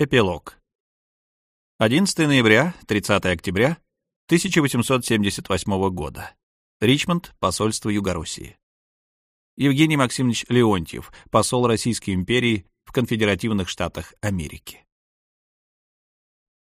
Эпилог. 11 ноября, 30 октября 1878 года. Ричмонд, посольство Югороссии. Евгений Максимович Леонтьев, посол Российской империи в Конфедеративных Штатах Америки.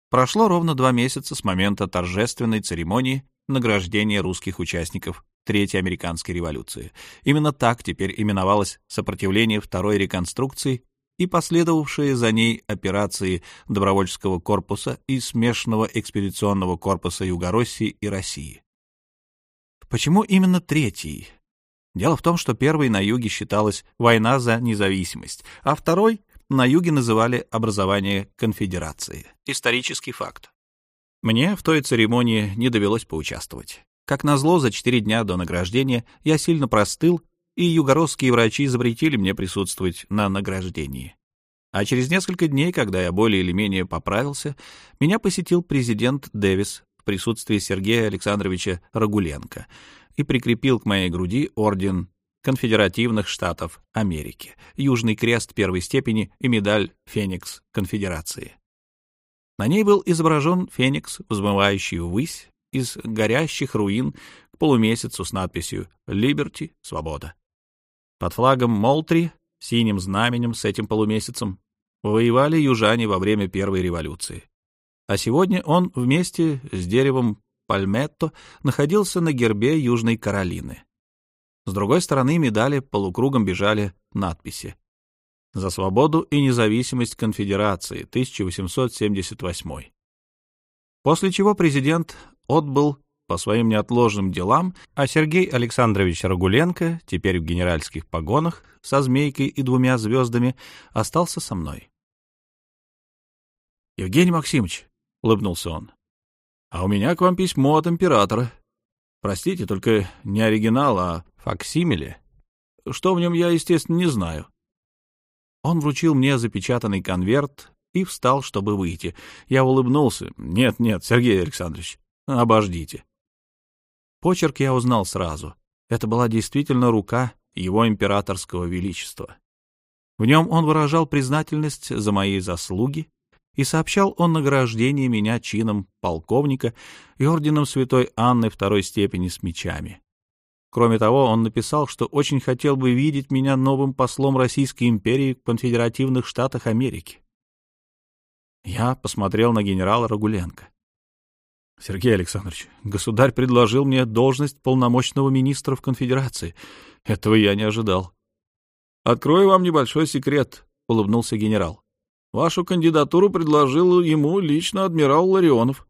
Прошло ровно два месяца с момента торжественной церемонии награждения русских участников Третьей американской революции. Именно так теперь именовалось сопротивление Второй реконструкции и последовавшие за ней операции добровольческого корпуса и смешанного экспедиционного корпуса Югороссии и России. Почему именно третий? Дело в том, что первый на юге считалась война за независимость, а второй на юге называли образование конфедерации. Исторический факт. Мне в той церемонии не довелось поучаствовать. Как назло, за четыре дня до награждения я сильно простыл и югородские врачи запретили мне присутствовать на награждении. А через несколько дней, когда я более или менее поправился, меня посетил президент Дэвис в присутствии Сергея Александровича Рагуленко и прикрепил к моей груди орден Конфедеративных Штатов Америки, Южный крест первой степени и медаль Феникс Конфедерации. На ней был изображен Феникс, взмывающий ввысь из горящих руин к полумесяцу с надписью «Либерти. Свобода». Под флагом Молтри, синим знаменем с этим полумесяцем, воевали южане во время Первой революции. А сегодня он вместе с деревом пальметто находился на гербе Южной Каролины. С другой стороны медали полукругом бежали надписи «За свободу и независимость конфедерации, 1878». После чего президент отбыл по своим неотложным делам, а Сергей Александрович Рагуленко, теперь в генеральских погонах, со змейкой и двумя звездами, остался со мной. — Евгений Максимович, — улыбнулся он, — а у меня к вам письмо от императора. Простите, только не оригинал, а факсимиле. Что в нем, я, естественно, не знаю. Он вручил мне запечатанный конверт и встал, чтобы выйти. Я улыбнулся. «Нет, нет, Сергей Александрович, обождите». Почерк я узнал сразу. Это была действительно рука его императорского величества. В нем он выражал признательность за мои заслуги и сообщал о награждении меня чином полковника и орденом святой Анны второй степени с мечами. Кроме того, он написал, что очень хотел бы видеть меня новым послом Российской империи в конфедеративных штатах Америки. Я посмотрел на генерала Рагуленко. Сергей Александрович, государь предложил мне должность полномочного министра в конфедерации. Этого я не ожидал. Открою вам небольшой секрет, улыбнулся генерал. Вашу кандидатуру предложил ему лично адмирал Ларионов.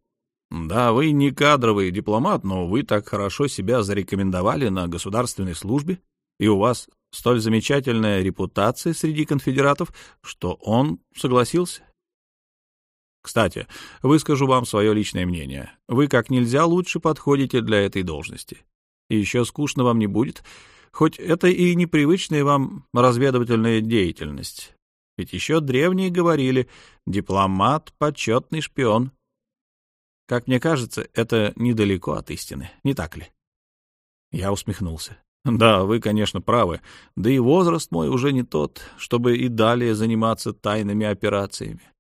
Да, вы не кадровый дипломат, но вы так хорошо себя зарекомендовали на государственной службе, и у вас столь замечательная репутация среди конфедератов, что он согласился. Кстати, выскажу вам свое личное мнение. Вы как нельзя лучше подходите для этой должности. И еще скучно вам не будет, хоть это и непривычная вам разведывательная деятельность. Ведь еще древние говорили «дипломат — почетный шпион». Как мне кажется, это недалеко от истины, не так ли? Я усмехнулся. Да, вы, конечно, правы. Да и возраст мой уже не тот, чтобы и далее заниматься тайными операциями.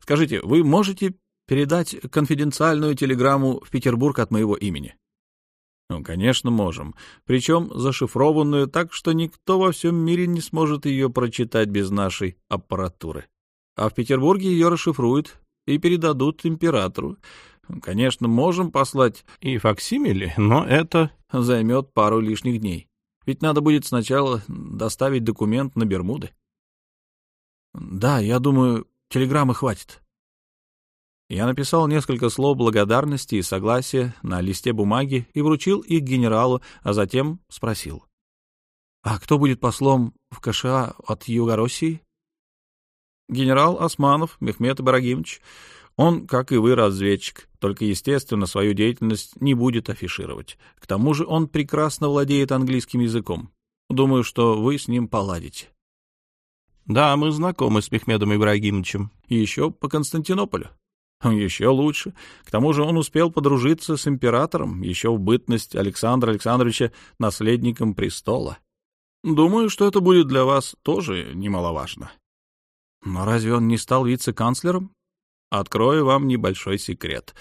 Скажите, вы можете передать конфиденциальную телеграмму в Петербург от моего имени? Ну, конечно, можем. Причем зашифрованную так, что никто во всем мире не сможет ее прочитать без нашей аппаратуры. А в Петербурге ее расшифруют и передадут императору. Конечно, можем послать и факсимили, но это займет пару лишних дней. Ведь надо будет сначала доставить документ на Бермуды. Да, я думаю, Телеграммы хватит. Я написал несколько слов благодарности и согласия на листе бумаги и вручил их генералу, а затем спросил. «А кто будет послом в КША от Юго-России?» «Генерал Османов Мехмед Ибрагимович. Он, как и вы, разведчик, только, естественно, свою деятельность не будет афишировать. К тому же он прекрасно владеет английским языком. Думаю, что вы с ним поладите». Да, мы знакомы с Мехмедом Ибрагимовичем. Еще по Константинополю. Еще лучше. К тому же он успел подружиться с императором еще в бытность Александра Александровича наследником престола. Думаю, что это будет для вас тоже немаловажно. Но разве он не стал вице-канцлером? Открою вам небольшой секрет.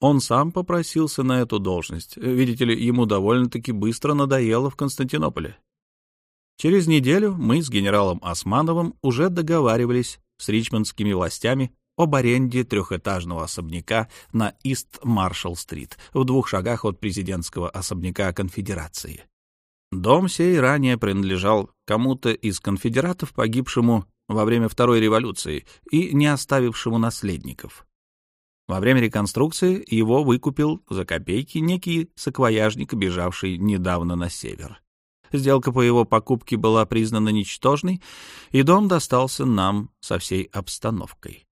Он сам попросился на эту должность. Видите ли, ему довольно-таки быстро надоело в Константинополе. Через неделю мы с генералом Османовым уже договаривались с ричмондскими властями об аренде трехэтажного особняка на Ист-Маршалл-стрит в двух шагах от президентского особняка конфедерации. Дом сей ранее принадлежал кому-то из конфедератов, погибшему во время Второй революции и не оставившему наследников. Во время реконструкции его выкупил за копейки некий саквояжник, бежавший недавно на север. Сделка по его покупке была признана ничтожной, и дом достался нам со всей обстановкой.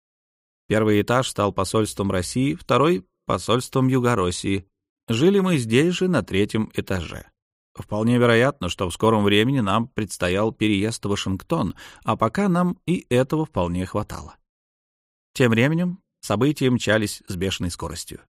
Первый этаж стал посольством России, второй — посольством Югороссии. Жили мы здесь же, на третьем этаже. Вполне вероятно, что в скором времени нам предстоял переезд в Вашингтон, а пока нам и этого вполне хватало. Тем временем события мчались с бешеной скоростью.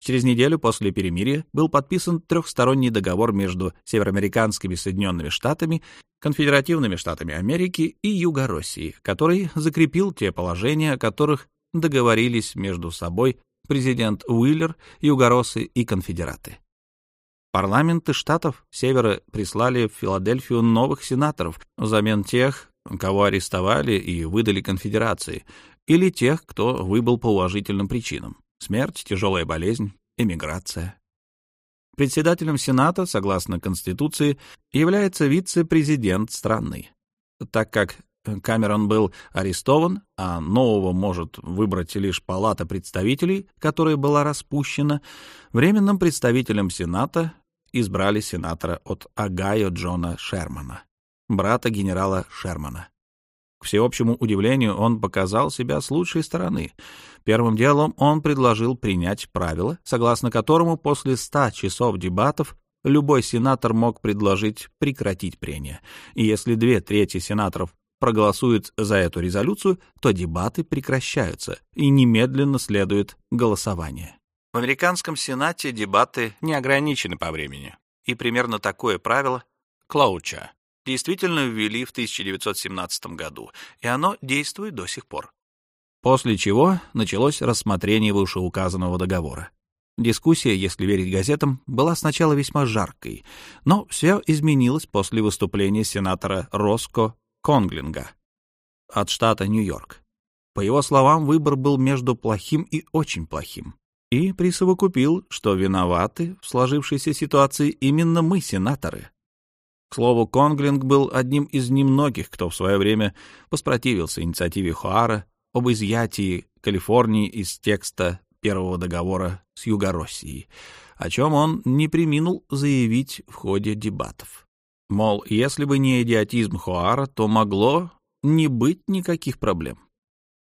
Через неделю после перемирия был подписан трехсторонний договор между североамериканскими Соединенными Штатами, конфедеративными Штатами Америки и Юго-Россией, который закрепил те положения, о которых договорились между собой президент Уиллер, Югороссы и конфедераты. Парламенты штатов Севера прислали в Филадельфию новых сенаторов взамен тех, кого арестовали и выдали конфедерации, или тех, кто выбыл по уважительным причинам. Смерть, тяжелая болезнь, эмиграция. Председателем Сената, согласно Конституции, является вице-президент страны. Так как Камерон был арестован, а нового может выбрать лишь Палата представителей, которая была распущена, временным представителем Сената избрали сенатора от Огайо Джона Шермана, брата генерала Шермана. К всеобщему удивлению, он показал себя с лучшей стороны. Первым делом он предложил принять правило, согласно которому после ста часов дебатов любой сенатор мог предложить прекратить прения. И если две трети сенаторов проголосуют за эту резолюцию, то дебаты прекращаются и немедленно следует голосование. В американском Сенате дебаты не ограничены по времени, и примерно такое правило — клоуча действительно ввели в 1917 году, и оно действует до сих пор. После чего началось рассмотрение вышеуказанного договора. Дискуссия, если верить газетам, была сначала весьма жаркой, но все изменилось после выступления сенатора Роско Конглинга от штата Нью-Йорк. По его словам, выбор был между плохим и очень плохим. И присовокупил, что виноваты в сложившейся ситуации именно мы, сенаторы, к слову, Конглинг был одним из немногих, кто в свое время воспротивился инициативе Хуара об изъятии Калифорнии из текста первого договора с Юго-Россией, о чем он не приминул заявить в ходе дебатов. Мол, если бы не идиотизм Хуара, то могло не быть никаких проблем.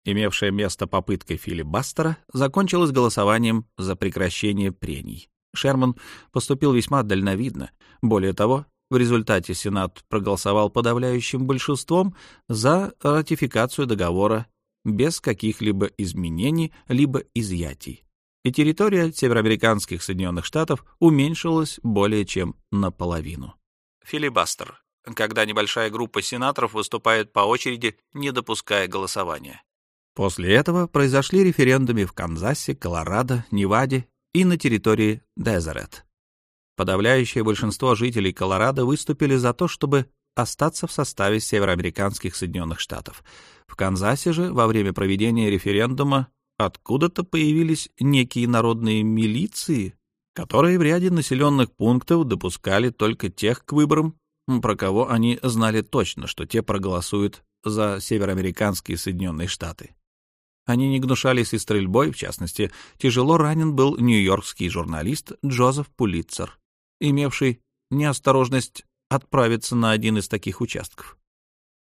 Имевшая место попытка филибастера закончилась голосованием за прекращение прений. Шерман поступил весьма дальновидно. Более того, в результате Сенат проголосовал подавляющим большинством за ратификацию договора без каких-либо изменений либо изъятий, и территория североамериканских Соединенных Штатов уменьшилась более чем наполовину. Филибастер, когда небольшая группа сенаторов выступает по очереди, не допуская голосования. После этого произошли референдумы в Канзасе, Колорадо, Неваде и на территории Дезерет. Подавляющее большинство жителей Колорадо выступили за то, чтобы остаться в составе североамериканских Соединенных Штатов. В Канзасе же во время проведения референдума откуда-то появились некие народные милиции, которые в ряде населенных пунктов допускали только тех к выборам, про кого они знали точно, что те проголосуют за североамериканские Соединенные Штаты. Они не гнушались и стрельбой, в частности, тяжело ранен был нью-йоркский журналист Джозеф Пулитцер имевший неосторожность отправиться на один из таких участков.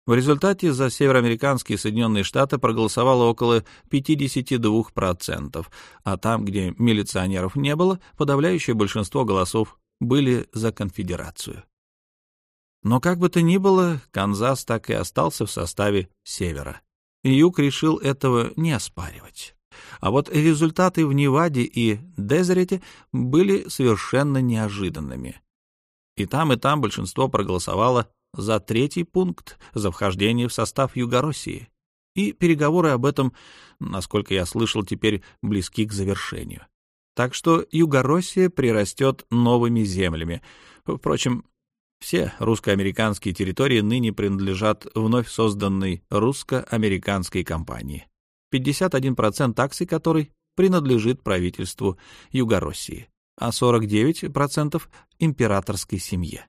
В результате за североамериканские Соединенные Штаты проголосовало около 52%, а там, где милиционеров не было, подавляющее большинство голосов были за конфедерацию. Но как бы то ни было, Канзас так и остался в составе Севера. Юг решил этого не оспаривать. А вот результаты в Неваде и Дезерете были совершенно неожиданными. И там, и там большинство проголосовало за третий пункт, за вхождение в состав Юго-России. и переговоры об этом, насколько я слышал, теперь близки к завершению. Так что Югороссия прирастет новыми землями. Впрочем, все русско-американские территории ныне принадлежат вновь созданной русско-американской компании, 51% акций которой принадлежит правительству Югороссии, а 49% — императорской семье.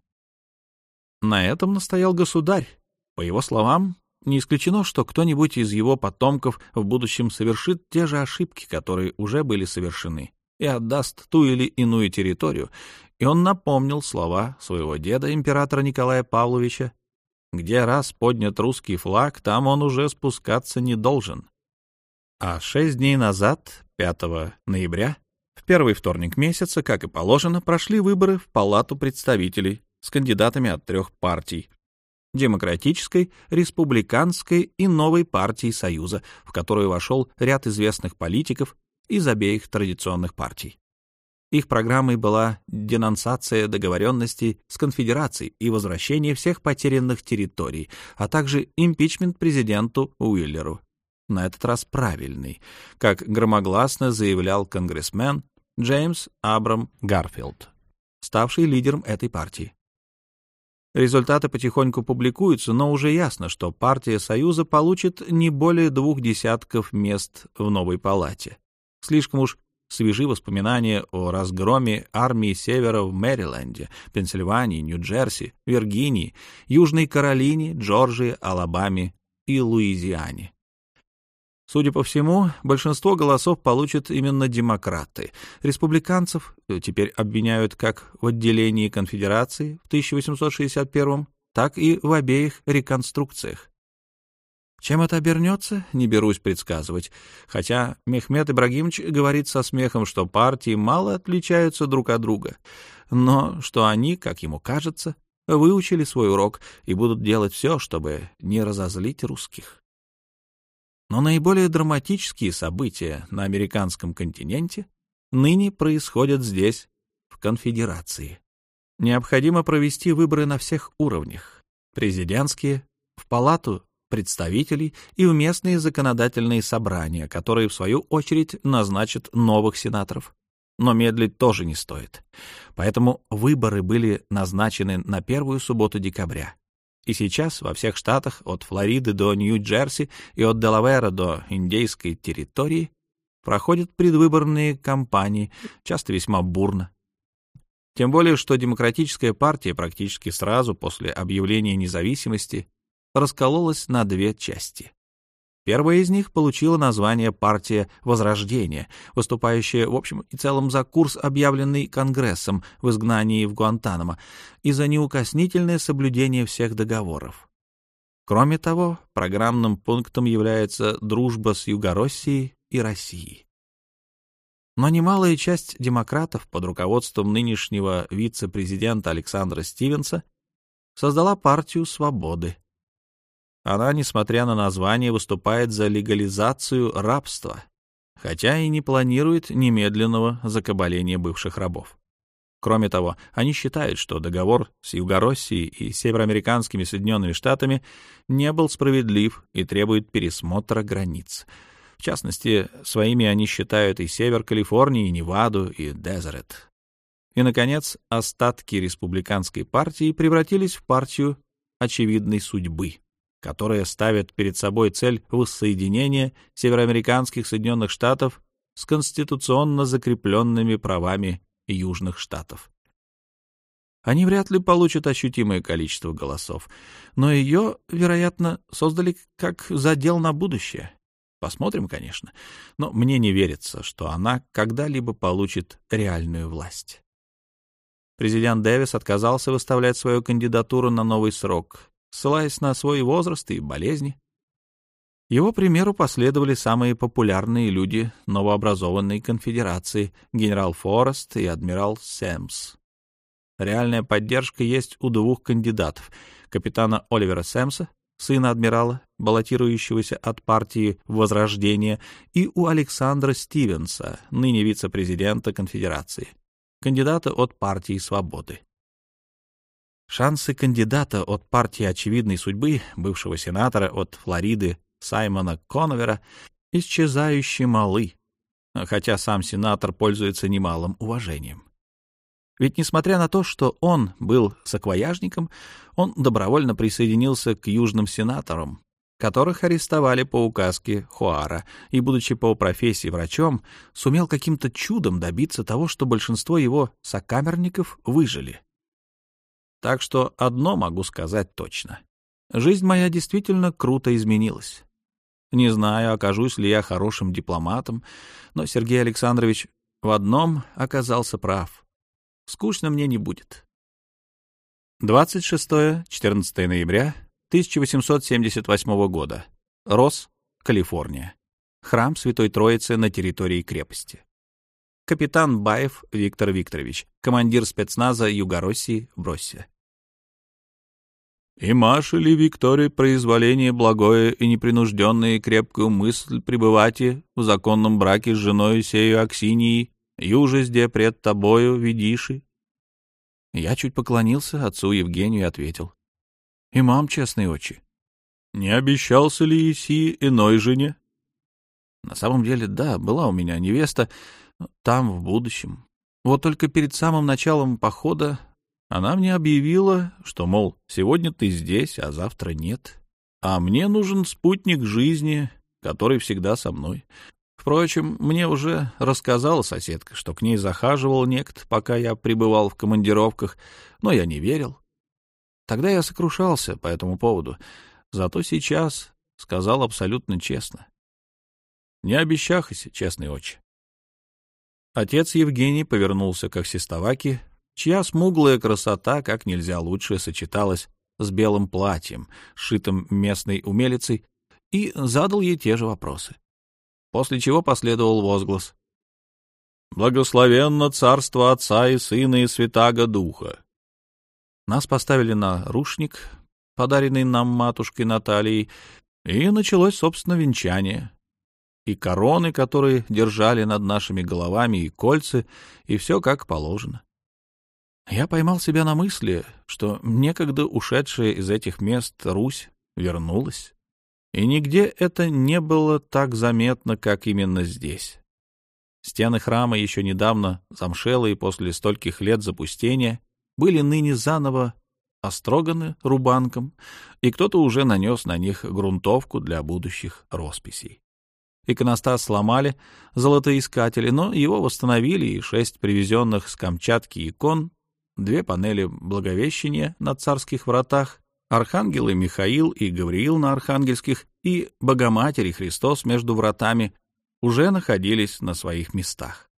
На этом настоял государь. По его словам, не исключено, что кто-нибудь из его потомков в будущем совершит те же ошибки, которые уже были совершены, и отдаст ту или иную территорию, и он напомнил слова своего деда, императора Николая Павловича, где раз поднят русский флаг, там он уже спускаться не должен. А шесть дней назад, 5 ноября, в первый вторник месяца, как и положено, прошли выборы в Палату представителей с кандидатами от трех партий — Демократической, Республиканской и Новой партии Союза, в которую вошел ряд известных политиков из обеих традиционных партий. Их программой была денонсация договоренностей с конфедерацией и возвращение всех потерянных территорий, а также импичмент президенту Уиллеру. На этот раз правильный, как громогласно заявлял конгрессмен Джеймс Абрам Гарфилд, ставший лидером этой партии. Результаты потихоньку публикуются, но уже ясно, что партия Союза получит не более двух десятков мест в новой палате. Слишком уж свежи воспоминания о разгроме армии Севера в Мэриленде, Пенсильвании, Нью-Джерси, Виргинии, Южной Каролине, Джорджии, Алабаме и Луизиане. Судя по всему, большинство голосов получат именно демократы. Республиканцев теперь обвиняют как в отделении конфедерации в 1861 так и в обеих реконструкциях. Чем это обернется, не берусь предсказывать, хотя Мехмед Ибрагимович говорит со смехом, что партии мало отличаются друг от друга, но что они, как ему кажется, выучили свой урок и будут делать все, чтобы не разозлить русских. Но наиболее драматические события на американском континенте ныне происходят здесь, в конфедерации. Необходимо провести выборы на всех уровнях. Президентские, в палату представителей и в местные законодательные собрания, которые, в свою очередь, назначат новых сенаторов. Но медлить тоже не стоит. Поэтому выборы были назначены на первую субботу декабря. И сейчас во всех штатах, от Флориды до Нью-Джерси и от Делавера до индейской территории, проходят предвыборные кампании, часто весьма бурно. Тем более, что Демократическая партия практически сразу после объявления независимости раскололась на две части. Первая из них получила название «Партия Возрождения», выступающая в общем и целом за курс, объявленный Конгрессом в изгнании в Гуантанамо, и за неукоснительное соблюдение всех договоров. Кроме того, программным пунктом является дружба с Югороссией и Россией. Но немалая часть демократов под руководством нынешнего вице-президента Александра Стивенса создала партию свободы, она, несмотря на название, выступает за легализацию рабства, хотя и не планирует немедленного закабаления бывших рабов. Кроме того, они считают, что договор с Югороссией и североамериканскими Соединенными Штатами не был справедлив и требует пересмотра границ. В частности, своими они считают и север Калифорнии, и Неваду, и Дезерет. И, наконец, остатки республиканской партии превратились в партию очевидной судьбы которая ставит перед собой цель воссоединения североамериканских Соединенных Штатов с конституционно закрепленными правами Южных Штатов. Они вряд ли получат ощутимое количество голосов, но ее, вероятно, создали как задел на будущее. Посмотрим, конечно, но мне не верится, что она когда-либо получит реальную власть. Президент Дэвис отказался выставлять свою кандидатуру на новый срок, ссылаясь на свой возраст и болезни. Его примеру последовали самые популярные люди новообразованной конфедерации генерал Форест и адмирал Сэмс. Реальная поддержка есть у двух кандидатов — капитана Оливера Сэмса, сына адмирала, баллотирующегося от партии Возрождения, и у Александра Стивенса, ныне вице-президента конфедерации, кандидата от партии Свободы. Шансы кандидата от партии очевидной судьбы, бывшего сенатора от Флориды Саймона Коновера исчезающе малы, хотя сам сенатор пользуется немалым уважением. Ведь, несмотря на то, что он был саквояжником, он добровольно присоединился к южным сенаторам, которых арестовали по указке Хуара, и, будучи по профессии врачом, сумел каким-то чудом добиться того, что большинство его сокамерников выжили. Так что одно могу сказать точно. Жизнь моя действительно круто изменилась. Не знаю, окажусь ли я хорошим дипломатом, но Сергей Александрович в одном оказался прав. Скучно мне не будет. 26-14 ноября 1878 года. Рос, Калифорния. Храм Святой Троицы на территории крепости. Капитан Баев Виктор Викторович, командир спецназа Югороссии Броссе. И Маше ли Виктории произволение благое и непринужденное и крепкую мысль пребывать в законном браке с женой сею Аксинии, южезде пред тобою видиши? Я чуть поклонился отцу Евгению и ответил. Имам честные очи. Не обещался ли Иси иной жене? На самом деле, да, была у меня невеста там, в будущем. Вот только перед самым началом похода она мне объявила, что, мол, сегодня ты здесь, а завтра нет. А мне нужен спутник жизни, который всегда со мной. Впрочем, мне уже рассказала соседка, что к ней захаживал некто, пока я пребывал в командировках, но я не верил. Тогда я сокрушался по этому поводу, зато сейчас сказал абсолютно честно. Не обещахайся, честный отче. Отец Евгений повернулся к Аксистоваке, чья смуглая красота как нельзя лучше сочеталась с белым платьем, сшитым местной умелицей, и задал ей те же вопросы. После чего последовал возглас. «Благословенно царство Отца и Сына и Святаго Духа!» Нас поставили на рушник, подаренный нам матушкой Натальей, и началось, собственно, венчание. И короны, которые держали над нашими головами, и кольца, и все как положено. Я поймал себя на мысли, что некогда ушедшая из этих мест Русь вернулась, и нигде это не было так заметно, как именно здесь. Стены храма, еще недавно замшелые после стольких лет запустения, были ныне заново остроганы рубанком, и кто-то уже нанес на них грунтовку для будущих росписей. Иконостас сломали золотоискатели, но его восстановили, и шесть привезенных с Камчатки икон две панели Благовещения на царских вратах, архангелы Михаил и Гавриил на архангельских и Богоматери Христос между вратами уже находились на своих местах.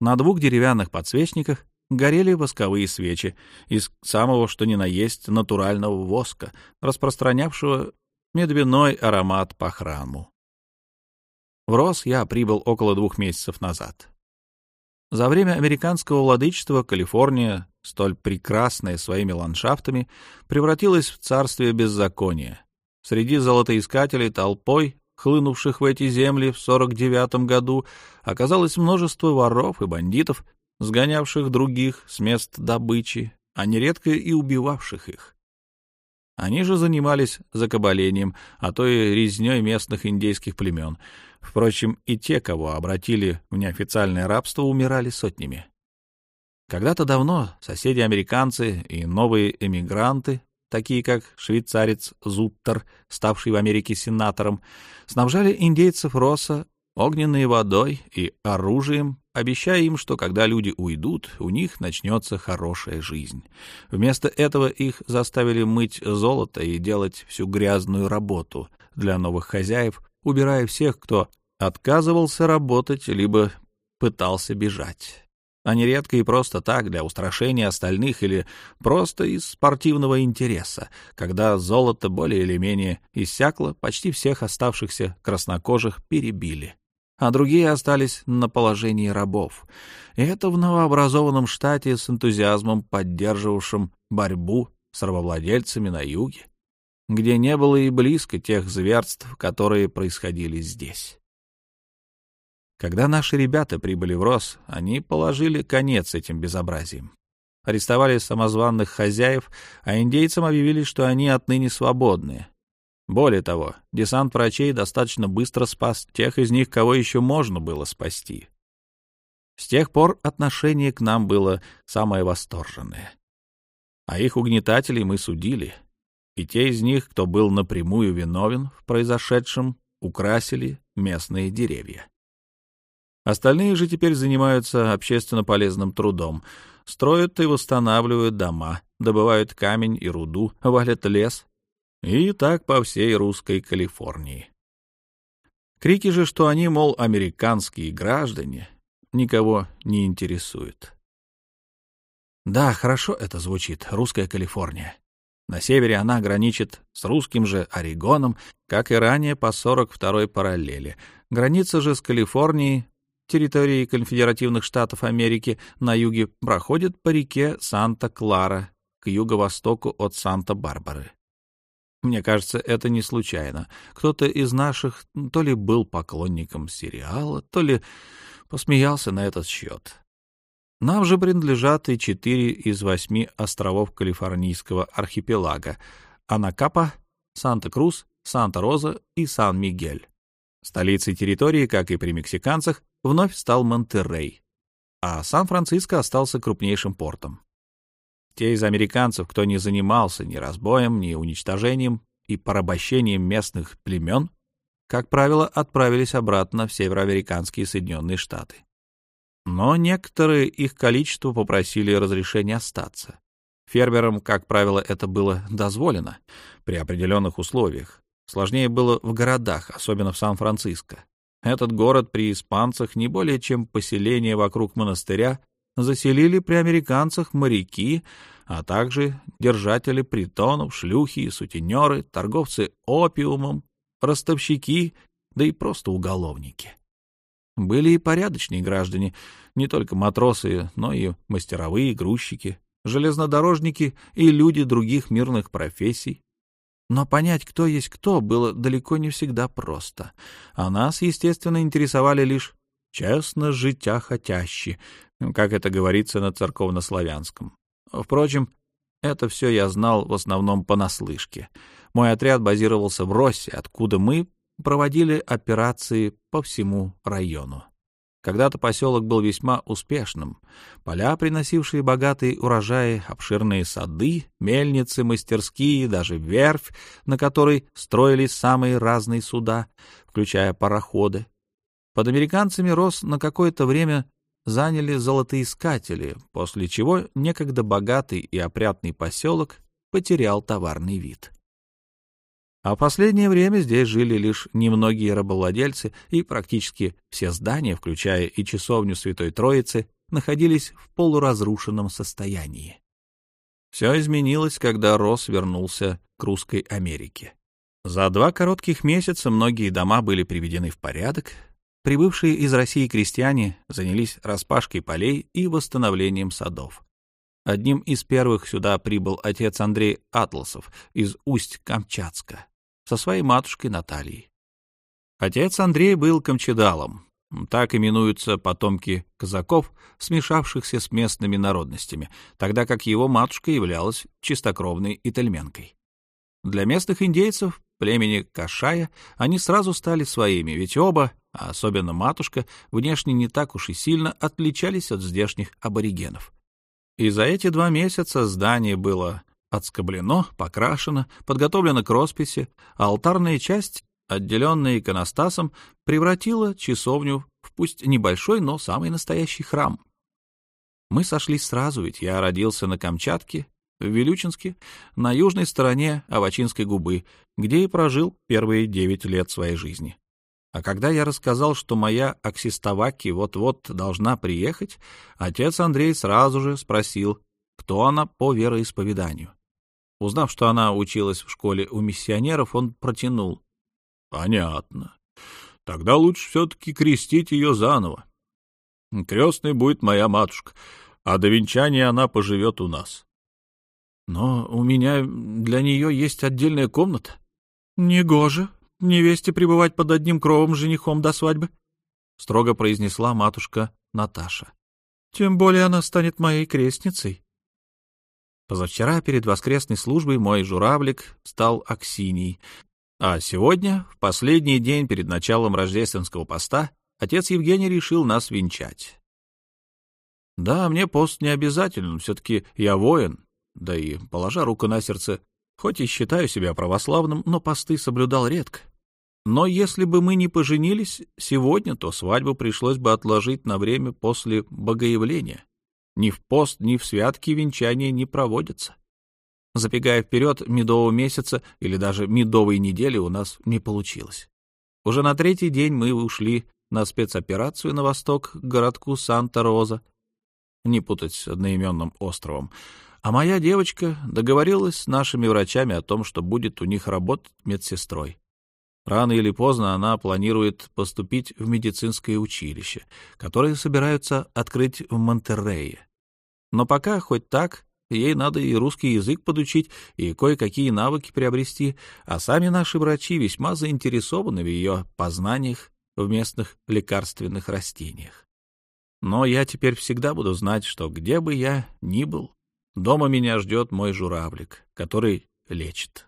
На двух деревянных подсвечниках горели восковые свечи из самого что ни на есть натурального воска, распространявшего медвяной аромат по храму. В Рос я прибыл около двух месяцев назад. За время американского владычества Калифорния, столь прекрасная своими ландшафтами, превратилась в царствие беззакония. Среди золотоискателей толпой, хлынувших в эти земли в 49 году, оказалось множество воров и бандитов, сгонявших других с мест добычи, а нередко и убивавших их. Они же занимались закабалением, а то и резней местных индейских племен — Впрочем, и те, кого обратили в неофициальное рабство, умирали сотнями. Когда-то давно соседи-американцы и новые эмигранты, такие как швейцарец Зуттер, ставший в Америке сенатором, снабжали индейцев Росса огненной водой и оружием, обещая им, что когда люди уйдут, у них начнется хорошая жизнь. Вместо этого их заставили мыть золото и делать всю грязную работу для новых хозяев, убирая всех, кто отказывался работать либо пытался бежать. А нередко и просто так, для устрашения остальных или просто из спортивного интереса. Когда золото более или менее иссякло, почти всех оставшихся краснокожих перебили, а другие остались на положении рабов. И это в новообразованном штате с энтузиазмом поддерживавшим борьбу с рабовладельцами на юге где не было и близко тех зверств, которые происходили здесь. Когда наши ребята прибыли в Рос, они положили конец этим безобразиям. Арестовали самозванных хозяев, а индейцам объявили, что они отныне свободны. Более того, десант врачей достаточно быстро спас тех из них, кого еще можно было спасти. С тех пор отношение к нам было самое восторженное. А их угнетателей мы судили, и те из них, кто был напрямую виновен в произошедшем, украсили местные деревья. Остальные же теперь занимаются общественно полезным трудом, строят и восстанавливают дома, добывают камень и руду, валят лес. И так по всей русской Калифорнии. Крики же, что они, мол, американские граждане, никого не интересуют. Да, хорошо это звучит, русская Калифорния. На севере она граничит с русским же Орегоном, как и ранее по 42-й параллели. Граница же с Калифорнией территории конфедеративных штатов Америки на юге проходит по реке Санта-Клара к юго-востоку от Санта-Барбары. Мне кажется, это не случайно. Кто-то из наших то ли был поклонником сериала, то ли посмеялся на этот счет. Нам же принадлежат и четыре из восьми островов Калифорнийского архипелага — Анакапа, Санта-Крус, Санта-Роза и Сан-Мигель. Столицей территории, как и при мексиканцах, вновь стал Монтеррей, а Сан-Франциско остался крупнейшим портом. Те из американцев, кто не занимался ни разбоем, ни уничтожением и порабощением местных племен, как правило, отправились обратно в североамериканские Соединенные Штаты. Но некоторые их количество попросили разрешения остаться. Фермерам, как правило, это было дозволено при определенных условиях. Сложнее было в городах, особенно в Сан-Франциско. Этот город при испанцах не более чем поселение вокруг монастыря заселили при американцах моряки, а также держатели притонов, шлюхи сутенеры, торговцы опиумом, ростовщики, да и просто уголовники. Были и порядочные граждане, не только матросы, но и мастеровые, грузчики, железнодорожники и люди других мирных профессий, но понять, кто есть кто, было далеко не всегда просто. А нас, естественно, интересовали лишь «честно життя хотящие», как это говорится на церковнославянском. Впрочем, это все я знал в основном понаслышке. Мой отряд базировался в Россе, откуда мы проводили операции по всему району. Когда-то поселок был весьма успешным. Поля, приносившие богатые урожаи, обширные сады, мельницы, мастерские, даже верфь, на которой строились самые разные суда, включая пароходы. Под американцами рос на какое-то время заняли золотоискатели, после чего некогда богатый и опрятный поселок потерял товарный вид. А в последнее время здесь жили лишь немногие рабовладельцы, и практически все здания, включая и часовню Святой Троицы, находились в полуразрушенном состоянии. Все изменилось, когда Росс вернулся к русской Америке. За два коротких месяца многие дома были приведены в порядок, прибывшие из России крестьяне занялись распашкой полей и восстановлением садов. Одним из первых сюда прибыл отец Андрей Атласов из Усть-Камчатска со своей матушкой Натальей. Отец Андрей был камчедалом, так именуются потомки казаков, смешавшихся с местными народностями, тогда как его матушка являлась чистокровной итальменкой. Для местных индейцев, племени Кашая, они сразу стали своими, ведь оба, а особенно матушка, внешне не так уж и сильно отличались от здешних аборигенов. И за эти два месяца здание было отскоблено, покрашено, подготовлено к росписи, а алтарная часть, отделенная иконостасом, превратила часовню в пусть небольшой, но самый настоящий храм. Мы сошлись сразу, ведь я родился на Камчатке, в Вилючинске, на южной стороне Авачинской губы, где и прожил первые девять лет своей жизни. А когда я рассказал, что моя Аксистоваки вот-вот должна приехать, отец Андрей сразу же спросил, кто она по вероисповеданию. Узнав, что она училась в школе у миссионеров, он протянул. — Понятно. Тогда лучше все-таки крестить ее заново. Крестной будет моя матушка, а до венчания она поживет у нас. — Но у меня для нее есть отдельная комната. — Негоже невесте пребывать под одним кровом женихом до свадьбы, — строго произнесла матушка Наташа. — Тем более она станет моей крестницей. Позавчера перед воскресной службой мой журавлик стал Аксиней. А сегодня, в последний день перед началом рождественского поста, отец Евгений решил нас венчать. Да, мне пост не обязателен, все-таки я воин, да и, положа руку на сердце, хоть и считаю себя православным, но посты соблюдал редко. Но если бы мы не поженились сегодня, то свадьбу пришлось бы отложить на время после богоявления. Ни в пост, ни в святки венчания не проводятся. Забегая вперед, медового месяца или даже медовой недели у нас не получилось. Уже на третий день мы ушли на спецоперацию на восток к городку Санта-Роза, не путать с одноименным островом, а моя девочка договорилась с нашими врачами о том, что будет у них работать медсестрой. Рано или поздно она планирует поступить в медицинское училище, которое собираются открыть в Монтеррее. Но пока хоть так, ей надо и русский язык подучить, и кое-какие навыки приобрести, а сами наши врачи весьма заинтересованы в ее познаниях в местных лекарственных растениях. Но я теперь всегда буду знать, что где бы я ни был, дома меня ждет мой журавлик, который лечит.